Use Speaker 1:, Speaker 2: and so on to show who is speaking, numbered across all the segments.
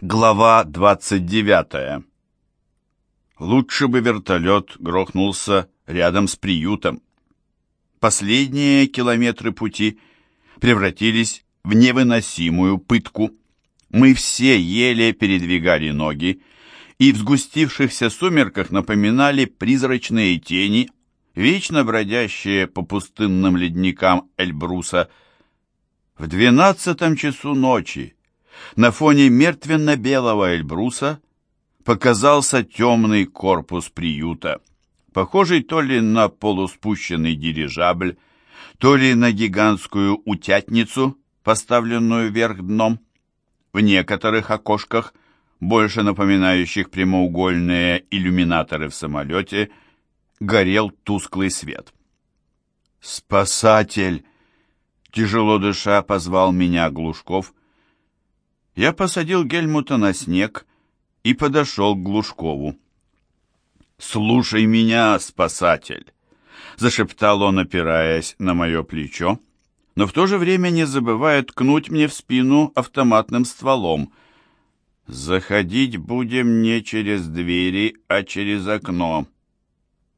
Speaker 1: Глава 29. Лучше бы вертолет грохнулся рядом с приютом. Последние километры пути превратились в невыносимую пытку. Мы все еле передвигали ноги, и в сгустившихся сумерках напоминали призрачные тени, вечно бродящие по пустынным ледникам Эльбруса. В двенадцатом часу ночи на фоне мертвенно-белого Эльбруса показался темный корпус приюта, похожий то ли на полуспущенный дирижабль, то ли на гигантскую утятницу, поставленную вверх дном. В некоторых окошках, больше напоминающих прямоугольные иллюминаторы в самолете, горел тусклый свет. «Спасатель!» Тяжело дыша позвал меня Глушков, я посадил Гельмута на снег и подошел к Глушкову. «Слушай меня, спасатель!» — зашептал он, опираясь на мое плечо, но в то же время не забывая ткнуть мне в спину автоматным стволом. «Заходить будем не через двери, а через окно.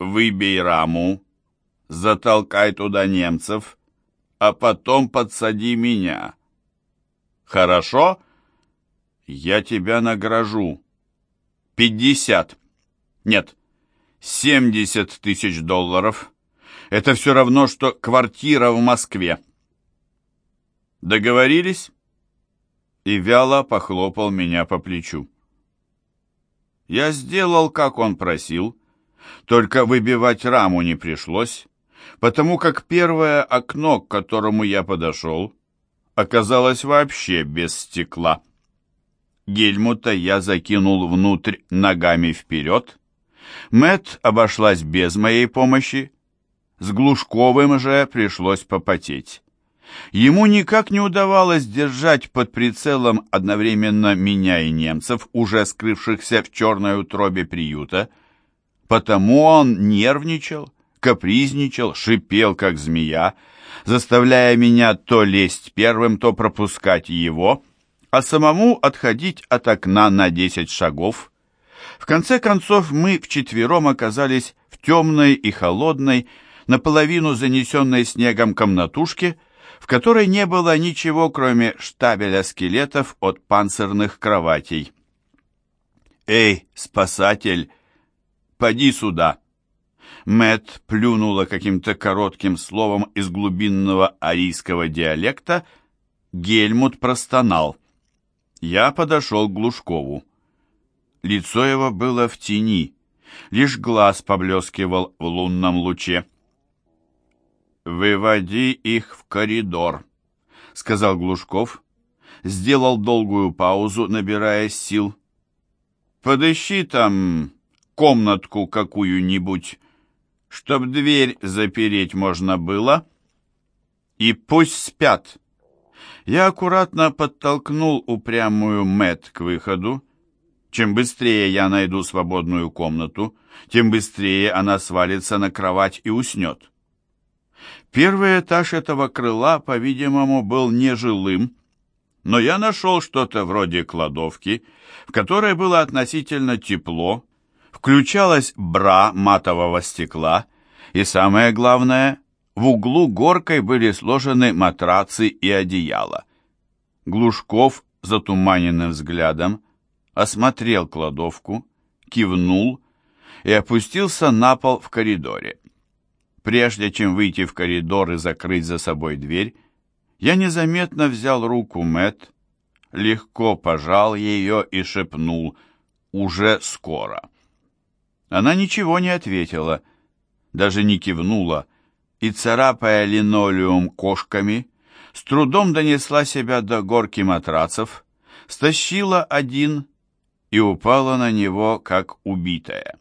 Speaker 1: Выбей раму, затолкай туда немцев, а потом подсади меня. Хорошо?» Я тебя награжу. Пятьдесят. Нет, семьдесят тысяч долларов. Это все равно, что квартира в Москве. Договорились? И вяло похлопал меня по плечу. Я сделал, как он просил, только выбивать раму не пришлось, потому как первое окно, к которому я подошел, оказалось вообще без стекла. Гельмута я закинул внутрь ногами вперед. Мэт обошлась без моей помощи. С Глушковым же пришлось попотеть. Ему никак не удавалось держать под прицелом одновременно меня и немцев, уже скрывшихся в черной утробе приюта. Потому он нервничал, капризничал, шипел, как змея, заставляя меня то лезть первым, то пропускать его — а самому отходить от окна на десять шагов. В конце концов мы вчетвером оказались в темной и холодной, наполовину занесенной снегом комнатушке, в которой не было ничего, кроме штабеля скелетов от панцирных кроватей. «Эй, спасатель, поди сюда!» Мэт плюнула каким-то коротким словом из глубинного арийского диалекта. Гельмут простонал — я подошел к Глушкову. Лицо его было в тени, лишь глаз поблескивал в лунном луче. «Выводи их в коридор», — сказал Глушков, сделал долгую паузу, набирая сил. «Подыщи там комнатку какую-нибудь, чтоб дверь запереть можно было, и пусть спят». Я аккуратно подтолкнул упрямую Мэт к выходу. Чем быстрее я найду свободную комнату, тем быстрее она свалится на кровать и уснет. Первый этаж этого крыла, по-видимому, был нежилым, но я нашел что-то вроде кладовки, в которой было относительно тепло, включалась бра матового стекла, и самое главное, в углу горкой были сложены матрацы и одеяла. Глушков затуманенным взглядом осмотрел кладовку, кивнул и опустился на пол в коридоре. Прежде чем выйти в коридор и закрыть за собой дверь, я незаметно взял руку Мэт, легко пожал ее и шепнул «Уже скоро». Она ничего не ответила, даже не кивнула, и, царапая линолеум кошками, с трудом донесла себя до горки матрацев, стащила один и упала на него, как убитая.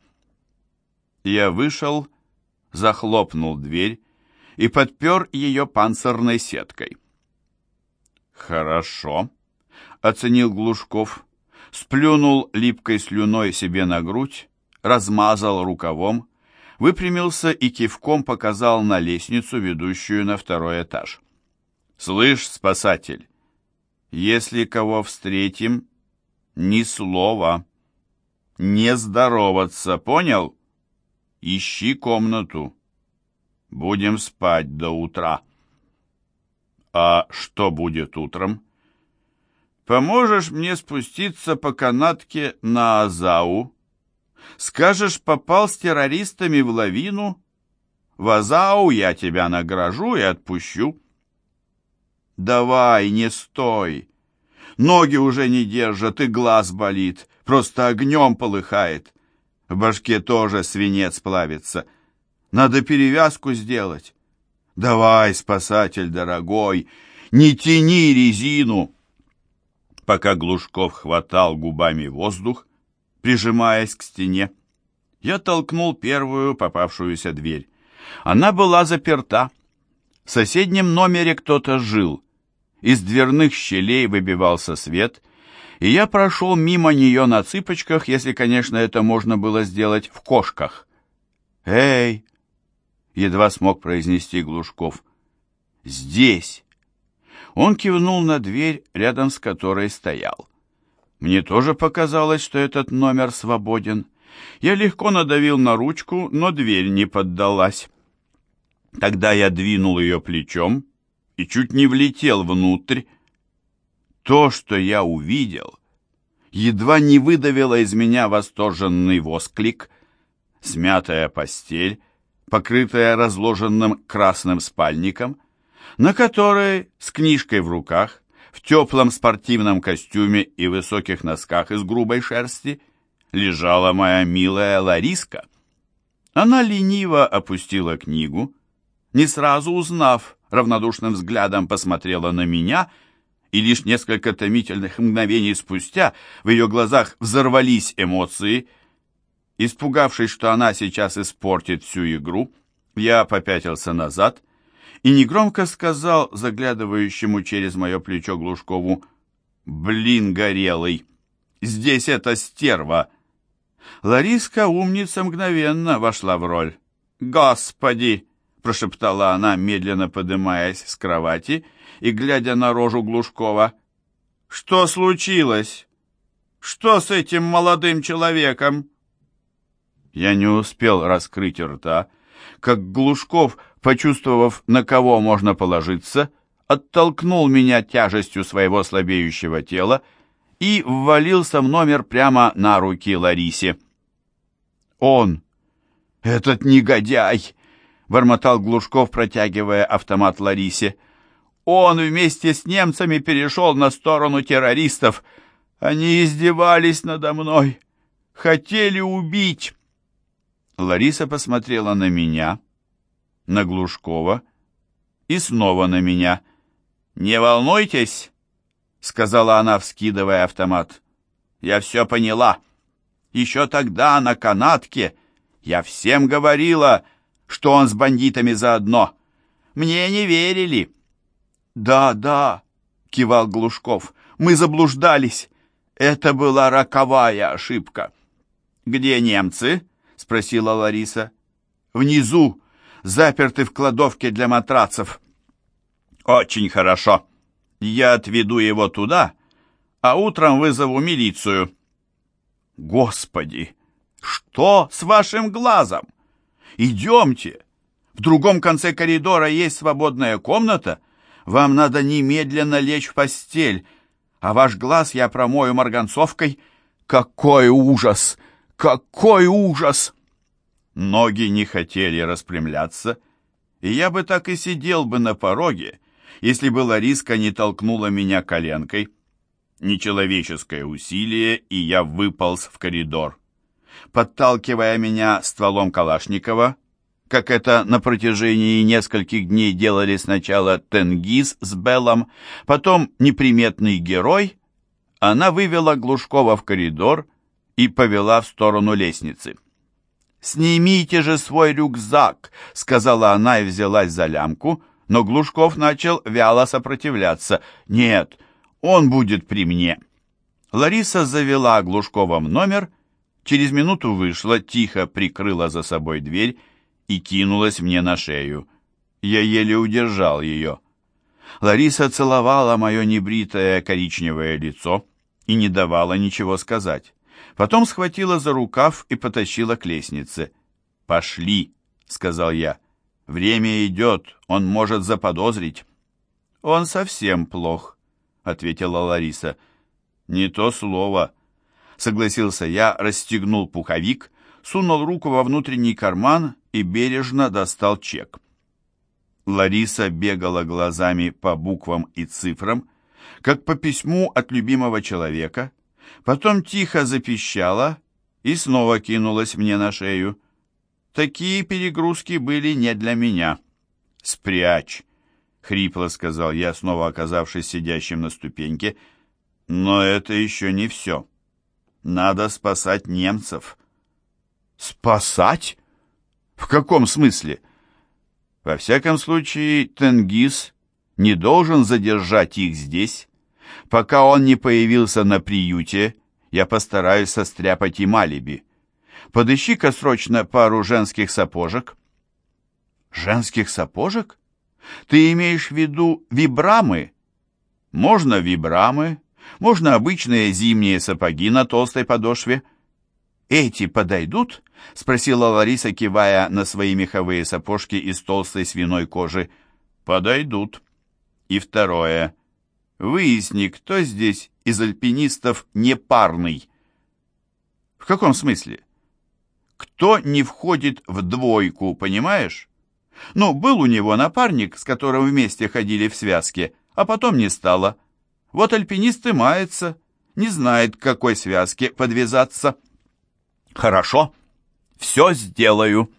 Speaker 1: Я вышел, захлопнул дверь и подпер ее панцирной сеткой. «Хорошо», — оценил Глушков, сплюнул липкой слюной себе на грудь, размазал рукавом, выпрямился и кивком показал на лестницу, ведущую на второй этаж. «Слышь, спасатель, если кого встретим, Ни слова. Не здороваться, понял? Ищи комнату. Будем спать до утра. А что будет утром? Поможешь мне спуститься по канатке на Азау? Скажешь, попал с террористами в лавину? В Азау я тебя награжу и отпущу. Давай, не стой. Ноги уже не держат, и глаз болит, просто огнем полыхает. В башке тоже свинец плавится. Надо перевязку сделать. Давай, спасатель дорогой, не тяни резину. Пока Глушков хватал губами воздух, прижимаясь к стене, я толкнул первую попавшуюся дверь. Она была заперта. В соседнем номере кто-то жил. Из дверных щелей выбивался свет, и я прошел мимо нее на цыпочках, если, конечно, это можно было сделать в кошках. «Эй!» — едва смог произнести Глушков. «Здесь!» Он кивнул на дверь, рядом с которой стоял. Мне тоже показалось, что этот номер свободен. Я легко надавил на ручку, но дверь не поддалась. Тогда я двинул ее плечом и чуть не влетел внутрь. То, что я увидел, едва не выдавило из меня восторженный восклик. Смятая постель, покрытая разложенным красным спальником, на которой, с книжкой в руках, в теплом спортивном костюме и высоких носках из грубой шерсти, лежала моя милая Лариска. Она лениво опустила книгу, не сразу узнав, равнодушным взглядом посмотрела на меня, и лишь несколько томительных мгновений спустя в ее глазах взорвались эмоции. Испугавшись, что она сейчас испортит всю игру, я попятился назад и негромко сказал заглядывающему через мое плечо Глушкову «Блин, горелый! Здесь эта стерва!» Лариска, умница, мгновенно вошла в роль. «Господи!» прошептала она, медленно поднимаясь с кровати и глядя на рожу Глушкова. «Что случилось? Что с этим молодым человеком?» Я не успел раскрыть рта, как Глушков, почувствовав, на кого можно положиться, оттолкнул меня тяжестью своего слабеющего тела и ввалился в номер прямо на руки Ларисе. «Он, этот негодяй!» — бормотал Глушков, протягивая автомат Ларисе. «Он вместе с немцами перешел на сторону террористов. Они издевались надо мной, хотели убить». Лариса посмотрела на меня, на Глушкова и снова на меня. «Не волнуйтесь», — сказала она, вскидывая автомат. «Я все поняла. Еще тогда на канатке я всем говорила, — что он с бандитами заодно. Мне не верили. Да, да, кивал Глушков. Мы заблуждались. Это была роковая ошибка. Где немцы? спросила Лариса. Внизу, заперты в кладовке для матрацев. Очень хорошо. Я отведу его туда, а утром вызову милицию. Господи, что с вашим глазом? «Идемте! В другом конце коридора есть свободная комната. Вам надо немедленно лечь в постель, а ваш глаз я промою марганцовкой. Какой ужас! Какой ужас!» Ноги не хотели распрямляться, и я бы так и сидел бы на пороге, если бы Лариска не толкнула меня коленкой. Нечеловеческое усилие, и я выполз в коридор подталкивая меня стволом Калашникова, как это на протяжении нескольких дней делали сначала Тенгиз с Беллом, потом неприметный герой, она вывела Глушкова в коридор и повела в сторону лестницы. «Снимите же свой рюкзак», — сказала она и взялась за лямку, но Глушков начал вяло сопротивляться. «Нет, он будет при мне». Лариса завела Глушкова номер Через минуту вышла, тихо прикрыла за собой дверь и кинулась мне на шею. Я еле удержал ее. Лариса целовала мое небритое коричневое лицо, и не давала ничего сказать. Потом схватила за рукав и потащила к лестнице. «Пошли», — сказал я. «Время идет, он может заподозрить». «Он совсем плох», — ответила Лариса. «Не то слово», — согласился я, расстегнул пуховик, сунул руку во внутренний карман и бережно достал чек. Лариса бегала глазами по буквам и цифрам, как по письму от любимого человека, потом тихо запищала и снова кинулась мне на шею. Такие перегрузки были не для меня. «Спрячь!» — хрипло сказал я, снова оказавшись сидящим на ступеньке. «Но это еще не все. Надо спасать немцев». «Спасать? В каком смысле?» «Во всяком случае, Тенгиз не должен задержать их здесь. Пока он не появился на приюте, я постараюсь состряпать им алиби. Подыщи-ка срочно пару женских сапожек». «Женских сапожек? Ты имеешь в виду вибрамы?» «Можно вибрамы, можно обычные зимние сапоги на толстой подошве». «Эти подойдут?» — спросила Лариса, кивая на свои меховые сапожки из толстой свиной кожи. «Подойдут». И второе. Выясни, кто здесь из альпинистов непарный. В каком смысле? Кто не входит в двойку, понимаешь? Ну, был у него напарник, с которым вместе ходили в связке, а потом не стало. Вот альпинист и мается, не знает, к какой связке подвязаться. Хорошо, все сделаю.